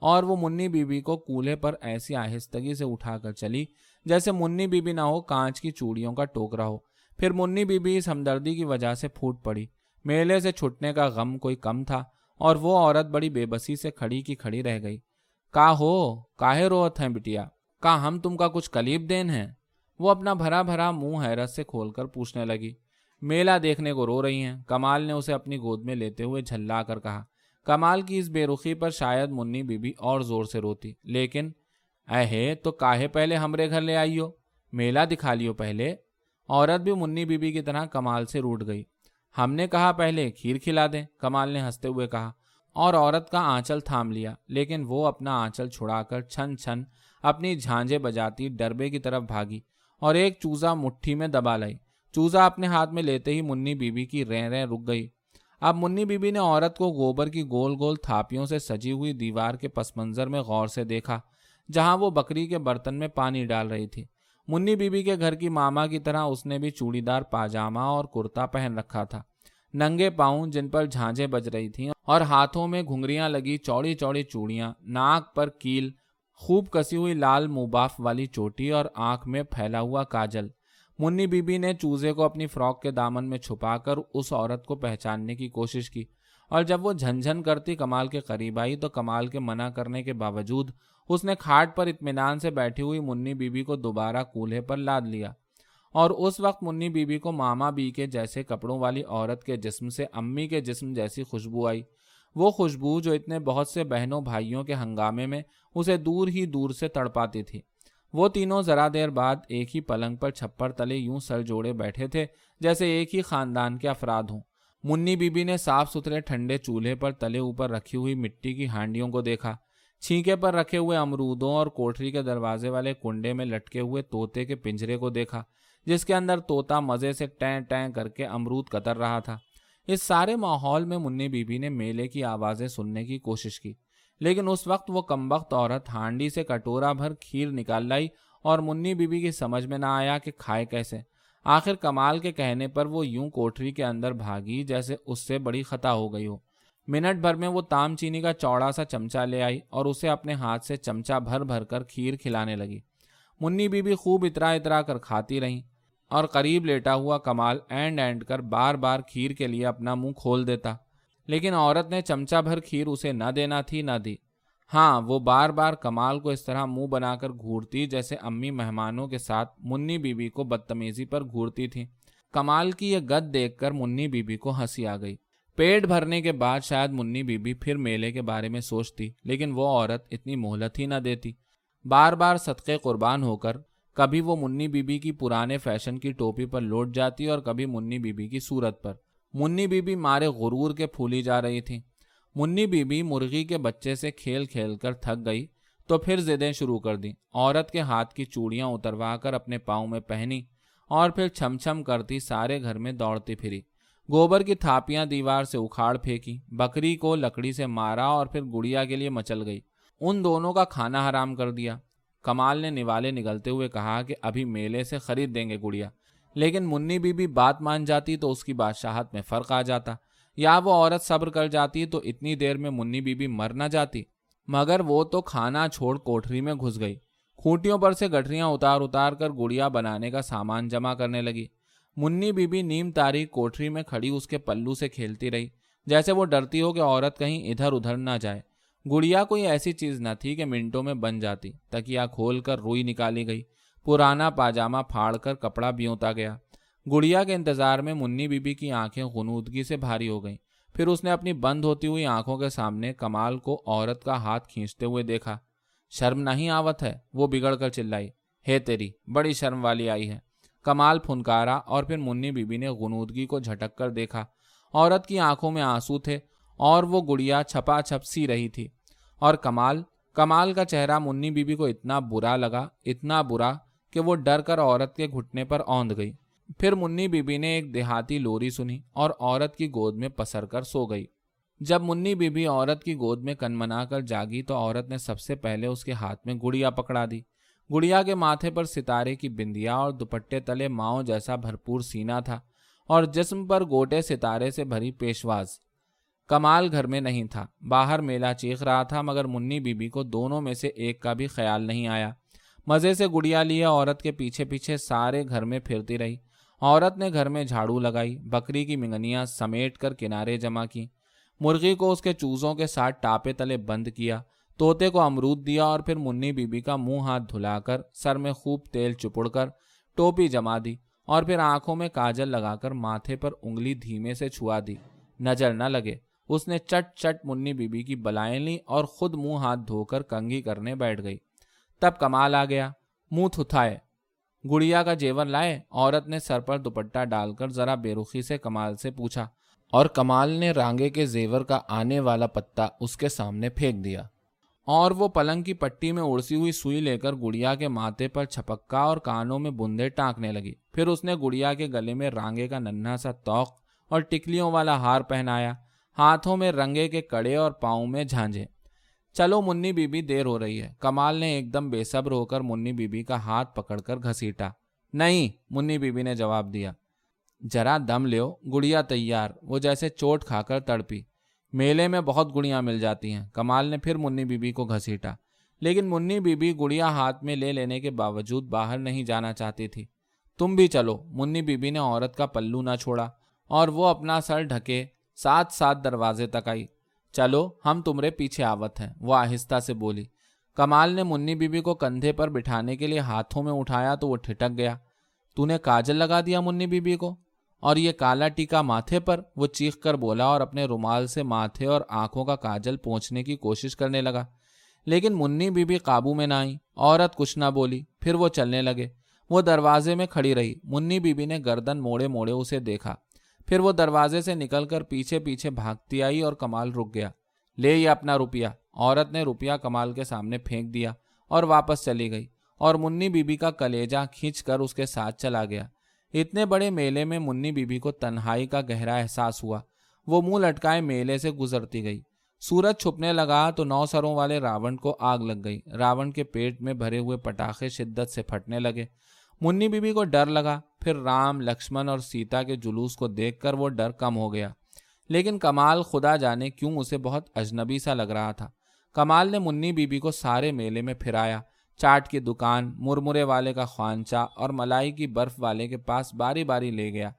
اور وہ منی بی بی کو کولے پر ایسی آہستگی سے اٹھا کر چلی جیسے منی بی بی نہ ہو، کانچ کی چوڑیوں کا ٹوکرا ہو۔ پھر منی بی بی اس ہمدردی کی وجہ سے پھوٹ پڑی۔ میلے سے چھٹنے کا غم کوئی کم تھا اور وہ عورت بڑی بے بسی سے کھڑی کی کھڑی رہ گئی۔ کا ہو؟ کاہے روت ہیں بٹیا؟ کا ہم تم کا کچھ کلیب دین ہیں؟ وہ اپنا بھرا بھرا منہ حیرت سے کھول کر پوچھنے لگی۔ میلہ دیکھنے کو رو رہی ہیں۔ کمال نے اسے اپنی گود میں لیتے ہوئے جھلا کر کہا کمال کی اس بے رخی پر شاید منی بی بی اور زور سے روتی۔ لیکن اے ہے تو کاہے پہلے ہمرے گھر لے آئیو؟ میلہ دکھا لیو پہلے۔ عورت بھی منی بی بی کی طرح کمال سے روٹ گئی۔ ہم نے کہا پہلے، کھیر کھلا دیں، کمال نے ہنستے ہوئے کہا۔ اور عورت کا آنچل تھام لیا، لیکن وہ اپنا آنچل چھڑا کر چھن چھن اپنی جھانجے بجاتی ڈربے کی طرف بھاگی اور ایک چوزا مٹھی میں دبا لائی۔ چوزا اپنے ہاتھ میں لیتے ہی منی بی بی کی رہ رہ رک گئی۔ اب منی بی بی نے عورت کو گوبر کی گول گول تھاپیوں سے سجی ہوئی دیوار کے پس منظر میں غور سے دیکھا، جہاں وہ بکری کے برتن میں پانی ڈال رہی تھی۔ منی بی بی کے گھر کی ماما کی طرح اس نے بھی چوڑی دار پاجامہ اور کرتا پہن رکھا تھا۔ ننگے پاؤں جن پر جھانجے بج رہی تھیں اور ہاتھوں میں گھنگریاں لگی چوڑی چوڑی چوڑیاں، ناک پر کیل، خوب کسی ہوئی لال موباف والی چوٹی اور آنکھ میں پھیلا ہوا کاجل۔ منی بی بی نے چوزے کو اپنی فراک کے دامن میں چھپا کر اس عورت کو پہچاننے کی کوشش کی اور جب وہ جھنجھن کرتی کمال کے قریب آئی تو کمال کے منع کرنے کے باوجود اس نے کھاٹ پر اطمینان سے بیٹھی ہوئی منی بی بی کو دوبارہ کولہے پر لاد لیا اور اس وقت منی بی بی کو ماما بی کے جیسے کپڑوں والی عورت کے جسم سے امی کے جسم جیسی خوشبو آئی۔ وہ خوشبو جو اتنے بہت سے بہنوں بھائیوں کے ہنگامے میں اسے دور ہی دور سے تڑپاتی تھی۔ وہ تینوں ذرا دیر بعد ایک ہی پلنگ پر چھپر تلے یوں سر جوڑے بیٹھے تھے جیسے ایک ہی خاندان کے افراد ہوں۔ منی بی بی نے صاف ستھرے ٹھنڈے چولہے پر تلے اوپر رکھی ہوئی مٹی کی ہانڈیوں کو دیکھا۔ چھینکے پر رکھے ہوئے امرودوں اور کوٹری کے دروازے والے کنڈے میں لٹکے ہوئے توتے کے پنجرے کو دیکھا، جس کے اندر توتا مزے سے ٹین ٹین کر کے امرود کتر رہا تھا۔ اس سارے ماحول میں منی بی بی نے میلے کی آوازیں سننے کی کوشش کی۔ لیکن اس وقت وہ کم وقت عورت ہانڈی سے کٹورا بھر کھیر نکال لائی اور منی بی بی کی سمجھ میں نہ آیا کہ کھائے کیسے۔ آخر کمال کے کہنے پر وہ یوں کوٹری کے اندر بھاگی جیسے اس سے بڑی خطا ہو گئی ہو۔ منٹ بھر میں وہ تام چینی کا چوڑا سا چمچا لے آئی اور اسے اپنے ہاتھ سے چمچا بھر بھر کر کھیر کھلانے لگی۔ منی بی بی خوب اترا اترا کر کھاتی رہیں اور قریب لیٹا ہوا کمال اینڈ اینڈ کر بار بار کھیر کے لیے اپنا منہ کھول دیتا۔ لیکن عورت نے چمچا بھر کھیر اسے نہ دینا تھی، نہ دی۔ ہاں وہ بار بار کمال کو اس طرح منہ بنا کر گھورتی جیسے امی مہمانوں کے ساتھ منی بی بی کو بدتمیزی پر گھورتی تھی۔ کمال کی یہ گد دیکھ کر منی بی بی کو ہنسی آ گئی۔ پیٹ بھرنے کے بعد شاید منی بی بی پھر میلے کے بارے میں سوچتی، لیکن وہ عورت اتنی مہلت ہی نہ دیتی۔ بار بار صدقے قربان ہو کر کبھی وہ منی بی بی کی پرانے فیشن کی ٹوپی پر لوٹ جاتی اور کبھی منی بی بی کی صورت پر۔ منی بی بی مارے غرور کے پھولی جا رہی تھی۔ منی بی بی مرغی کے بچے سے کھیل کھیل کر تھک گئی تو پھر زدیں شروع کر دی عورت کے ہاتھ کی چوڑیاں اتروا کر اپنے پاؤں میں پہنی اور پھر چھم چھم کرتی سارے گھر میں دوڑتی پھری۔ گوبر کی تھاپیاں دیوار سے اکھاڑ پھینکی، بکری کو لکڑی سے مارا اور پھر گڑیا کے لیے مچل گئی۔ ان دونوں کا کھانا حرام کر دیا۔ کمال نے نوالے نگلتے ہوئے کہا کہ ابھی میلے سے خرید دیں گے گڑیا۔ لیکن منی بی بی بات مان جاتی تو اس کی بادشاہت میں فرق آ جاتا۔ یا وہ عورت صبر کر جاتی تو اتنی دیر میں منی بی بی مر نہ جاتی۔ مگر وہ تو کھانا چھوڑ کوٹری میں گھس گئی۔ کھوٹیوں پر سے گٹریاں اتار اتار کر گڑیا بنانے کا سامان جمع کرنے لگی۔ منی بی بی نیم تاریخ کوٹری میں کھڑی اس کے پلو سے کھیلتی رہی۔ جیسے وہ ڈرتی ہو کہ عورت کہیں ادھر ادھر نہ جائے۔ گڑیا کوئی ایسی چیز نہ تھی کہ منٹوں میں بن جاتی۔ تکیا کھول کر روئی نکالی گئی۔ پرانا پاجامہ پھاڑ کر کپڑا بیوتا گیا۔ گڑیا کے انتظار میں منی بی بی کی آنکھیں غنودگی سے بھاری ہو گئیں۔ پھر اس نے اپنی بند ہوتی ہوئی آنکھوں کے سامنے کمال کو عورت کا ہاتھ کھینچتے ہوئے دیکھا۔ شرم نہیں آوت ہے؟ وہ بگڑ کر چلائی۔ ہے تیری، بڑی شرم والی آئی ہے۔ کمال پھنکارا اور پھر منی بی بی نے غنودگی کو جھٹک کر دیکھا۔ عورت کی آنکھوں میں آنسو تھے اور وہ گڑیا چھپا چھپ سی رہی تھی۔ اور کمال کمال کا چہرہ منی بی بی کو اتنا برا لگا، اتنا برا کہ وہ ڈر کر عورت کے گھٹنے پر اوند گئی۔ پھر منی بی بی نے ایک دیہاتی لوری سنی اور عورت کی گود میں پسر کر سو گئی۔ جب منی بی بی عورت کی گود میں کنمنا کر جاگی تو عورت نے سب سے پہلے اس کے ہاتھ میں گڑیا پکڑا دی۔ گڑیا کے ماتھے پر ستارے کی بندیا اور دوپٹے تلے ماؤں جیسا بھرپور سینا تھا اور جسم پر گوٹے ستارے سے بھری پیشواز۔ کمال گھر میں نہیں تھا، باہر میلہ چیخ رہا تھا، مگر منی بی بی کو دونوں میں سے ایک کا بھی خیال نہیں آیا۔ مزے سے گڑیا لیے عورت کے پیچھے پیچھے سارے گھر میں پھرتی رہی۔ عورت نے گھر میں جھاڑو لگائی، بکری کی منگنیاں سمیٹ کر کنارے جمع کی مرغی کو اس کے چوزوں کے ساتھ ٹاپے تلے بند کیا توتے کو امرود دیا اور پھر منی بی بی کا منہ ہاتھ دھلا کر سر میں خوب تیل چپڑ کر ٹوپی جما دی اور پھر آنکھوں میں کاجل لگا کر ماتھے پر انگلی دھیمے سے چھوا دی۔ نظر نہ لگے۔ اس نے چٹ چٹ منی بی بی کی بلائیں لی اور خود منہ ہاتھ دھو کر کنگھی کرنے بیٹھ گئی۔ تب کمال آ گیا، منہ تھتھائے گڑیا کا جیور لائے، عورت نے سر پر دوپٹہ ڈال کر ذرا بے رخی سے کمال سے پوچھا، اور کمال نے رانگے کے زیور کا آنے والا پتا اس کے سامنے پھینک دیا۔ اور وہ پلنگ کی پٹی میں اڑسی ہوئی سوئی لے کر گڑیا کے ماتھے پر چھپکا اور کانوں میں بندے ٹانکنے لگی۔ پھر اس نے گڑیا کے گلے میں رانگے کا ننھا سا توق اور ٹکلیوں والا ہار پہنایا، ہاتھوں میں رنگے کے کڑے اور پاؤں میں جھانجے چلو منی بی بی دیر ہو رہی ہے۔ کمال نے ایک دم بے صبر ہو کر منی بی بی کا ہاتھ پکڑ کر گھسیٹا۔ نہیں، منی بی بی نے جواب دیا۔ ذرا دم لیو، گڑیا تیار۔ وہ جیسے چوٹ کھا کر تڑپی۔ میلے میں بہت گڑیاں مل جاتی ہیں۔ کمال نے پھر منی بی بی کو گھسیٹا۔ لیکن منی بی بی گڑیا ہاتھ میں لے لینے کے باوجود باہر نہیں جانا چاہتی تھی۔ تم بھی چلو۔ منی بی بی نے عورت کا پلو نہ چھوڑا اور وہ اپنا سر ڈھکے ساتھ ساتھ دروازے تک آئی۔ چلو، ہم تمرے پیچھے آوت ہیں، وہ آہستہ سے بولی۔ کمال نے منی بی بی کو کندھے پر بٹھانے کے لیے ہاتھوں میں اٹھایا تو وہ ٹھٹک گیا۔ تو نے کاجل لگا دیا منی بی بی کو، اور یہ کالا ٹیکا ماتھے پر وہ چیخ کر بولا اور اپنے رومال سے ماتھے اور آنکھوں کا کاجل پہنچنے کی کوشش کرنے لگا۔ لیکن منی بی بی قابو میں نہ آئی عورت کچھ نہ بولی، پھر وہ چلنے لگے۔ وہ دروازے میں کھڑی رہی۔ منی بی بی نے گردن موڑے موڑے اسے دیکھا۔ پھر وہ دروازے سے نکل کر پیچھے پیچھے بھاگتی آئی اور کمال رک گیا۔ لے یہ اپنا روپیہ۔ عورت نے روپیہ کمال کے سامنے پھینک دیا اور واپس چلی گئی اور منی بی بی کا کلیجا کھینچ کر اس کے ساتھ چلا گیا۔ اتنے بڑے میلے میں منی بی بی کو تنہائی کا گہرا احساس ہوا۔ وہ منہ لٹکائے میلے سے گزرتی گئی۔ سورج چھپنے لگا تو نو سروں والے راون کو آگ لگ گئی۔ راون کے پیٹ میں بھرے ہوئے پٹاخے شدت سے پھٹنے لگے۔ منی بی بی کو ڈر لگا، پھر رام، لکشمن اور سیتا کے جلوس کو دیکھ کر وہ ڈر کم ہو گیا۔ لیکن کمال خدا جانے کیوں اسے بہت اجنبی سا لگ رہا تھا۔ کمال نے منی بی بی کو سارے میلے میں پھرایا۔ چاٹ کی دکان، مرمرے والے کا خوانچہ اور ملائی کی برف والے کے پاس باری باری لے گیا۔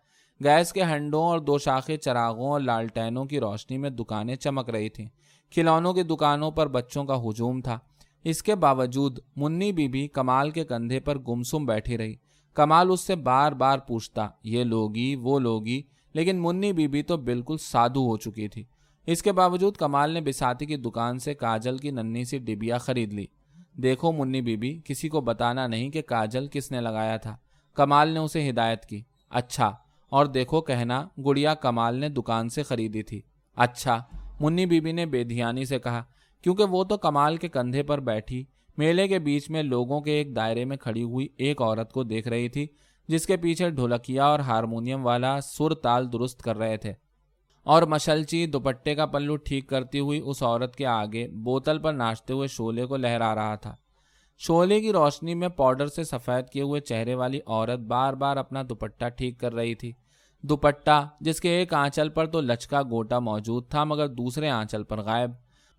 گیس کے ہنڈوں اور دو شاخے چراغوں اور لالٹینوں کی روشنی میں دکانیں چمک رہی تھیں۔ کھلونوں کی دکانوں پر بچوں کا ہجوم تھا۔ اس کے باوجود منی بی بی کمال کے کندھے پر گمسم بیٹھی رہی۔ کمال اس سے بار بار پوچھتا، یہ لوگی، وہ لوگی؟ لیکن منی بی بی تو بالکل سادھو ہو چکی تھی۔ اس کے باوجود کمال نے بساتی کی دکان سے کاجل کی ننی سی ڈبیا خرید لی۔ دیکھو منی بی بی کسی کو بتانا نہیں کہ کاجل کس نے لگایا تھا۔ کمال نے اسے ہدایت کی۔ اچھا اور دیکھو کہنا، گڑیا کمال نے دکان سے خریدی تھی۔ اچھا منی بی بی نے بے دھیانی سے کہا کیونکہ وہ تو کمال کے کندھے پر بیٹھی، میلے کے بیچ میں لوگوں کے ایک دائرے میں کھڑی ہوئی ایک عورت کو دیکھ رہی تھی، جس کے پیچھے ڈھولکیا اور ہارمونیم والا سر تال درست کر رہے تھے۔ اور مشلچی دوپٹے کا پلو ٹھیک کرتی ہوئی اس عورت کے آگے بوتل پر ناچتے ہوئے شولے کو لہرا رہا تھا۔ شولے کی روشنی میں پاؤڈر سے سفید کیے ہوئے چہرے والی عورت بار بار اپنا دوپٹہ ٹھیک کر رہی تھی۔ دوپٹہ، جس کے ایک آنچل پر تو لچکا گوٹا موجود تھا، مگر دوسرے آنچل پر غائب۔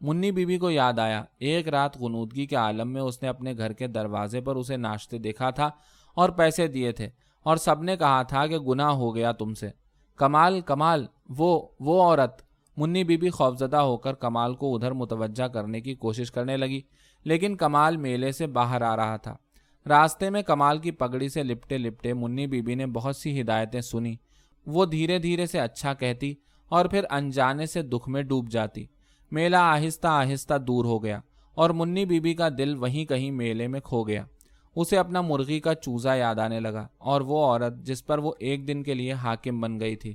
منی بی بی کو یاد آیا۔ ایک رات غنودگی کے عالم میں اس نے اپنے گھر کے دروازے پر اسے ناشتے دیکھا تھا اور پیسے دیے تھے اور سب نے کہا تھا کہ گناہ ہو گیا تم سے۔ کمال کمال، وہ وہ عورت۔ منی بی بی خوفزدہ ہو کر کمال کو ادھر متوجہ کرنے کی کوشش کرنے لگی، لیکن کمال میلے سے باہر آ رہا تھا۔ راستے میں کمال کی پگڑی سے لپٹے لپٹے منی بی بی نے بہت سی ہدایتیں سنی۔ وہ دھیرے دھیرے سے اچھا کہتی اور پھر انجانے سے دکھ میں ڈوب جاتی۔ میلہ آہستہ آہستہ دور ہو گیا اور منی بی بی کا دل وہیں کہیں میلے میں کھو گیا۔ اسے اپنا مرغی کا چوزا یاد آنے لگا اور وہ عورت جس پر وہ ایک دن کے لیے حاکم بن گئی تھی۔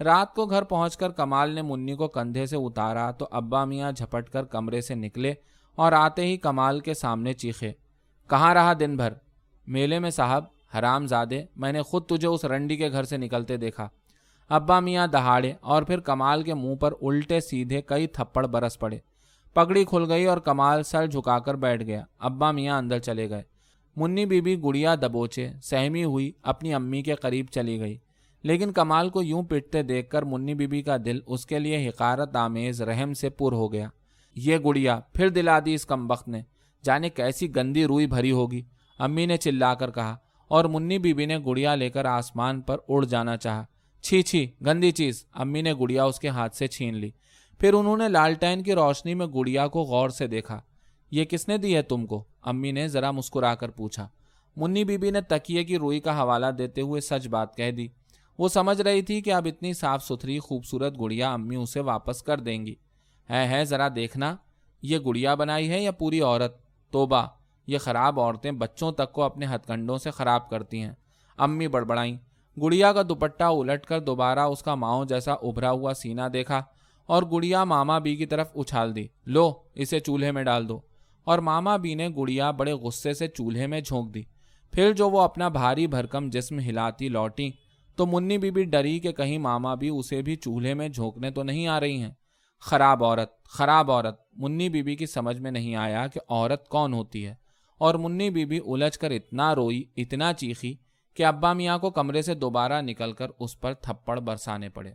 رات کو گھر پہنچ کر کمال نے منی کو کندھے سے اتارا تو ابا میاں جھپٹ کر کمرے سے نکلے اور آتے ہی کمال کے سامنے چیخے۔ کہاں رہا دن بھر؟ میلے میں صاحب، حرام زادے، میں نے خود تجھے اس رنڈی کے گھر سے نکلتے دیکھا۔ ابا میاں دہاڑے اور پھر کمال کے منہ پر الٹے سیدھے کئی تھپڑ برس پڑے۔ پگڑی کھل گئی اور کمال سر جھکا کر بیٹھ گیا۔ ابا میاں اندر چلے گئے۔ منی بی بی گڑیا دبوچے، سہمی ہوئی، اپنی امی کے قریب چلی گئی۔ لیکن کمال کو یوں پٹتے دیکھ کر منی بی بی کا دل اس کے لیے حقارت آمیز رحم سے پر ہو گیا۔ یہ گڑیا، پھر دلا دی اس کم وقت نے۔ جانے کیسی گندی روئی بھری ہوگی۔ امی نے چلا کر کہا اور منی بی بی نے گڑیا لے کر آسمان پر اڑ جانا چاہا۔ چھی چھی، گندی چیز۔ امی نے گڑیا اس کے ہاتھ سے چھین لی۔ پھر انہوں نے لالٹین کی روشنی میں گڑیا کو غور سے دیکھا۔ یہ کس نے دی ہے تم کو؟ امی نے ذرا مسکرا کر پوچھا۔ منی بی بی نے تکیے کی روئی کا حوالہ دیتے ہوئے سچ بات کہہ دی۔ وہ سمجھ رہی تھی کہ اب اتنی صاف ستھری خوبصورت گڑیا امی اسے واپس کر دیں گی۔ ہے ہے، ذرا دیکھنا۔ یہ گڑیا بنائی ہے یا پوری عورت؟ توبہ۔ یہ خراب عورتیں بچوں تک کو اپنے ہتھ کنڈوں سے خراب کرتی ہیں۔ امی بڑبڑائیں۔ گڑیا کا دوپٹہ الٹ کر دوبارہ اس کا ماؤں جیسا ابھرا ہوا سینا دیکھا اور گڑیا ماما بی کی طرف اچھال دی۔ لو، اسے چولہے میں ڈال دو۔ اور ماما بی نے گڑیا بڑے غصے سے چولہے میں جھونک دی۔ پھر جو وہ اپنا بھاری بھرکم جسم ہلاتی لوٹی تو منی بی بی ڈری کہ کہیں ماما بھی اسے بھی چولہے میں جھونکنے تو نہیں آ رہی ہیں۔ خراب عورت خراب عورت۔ منی بی بی کی سمجھ میں نہیں آیا کہ عورت کون ہوتی ہے۔ اور منی بی بی الجھ کر اتنا روئی، اتنا چیخی کہ ابا میاں کو کمرے سے دوبارہ نکل کر اس پر تھپڑ برسانے پڑے۔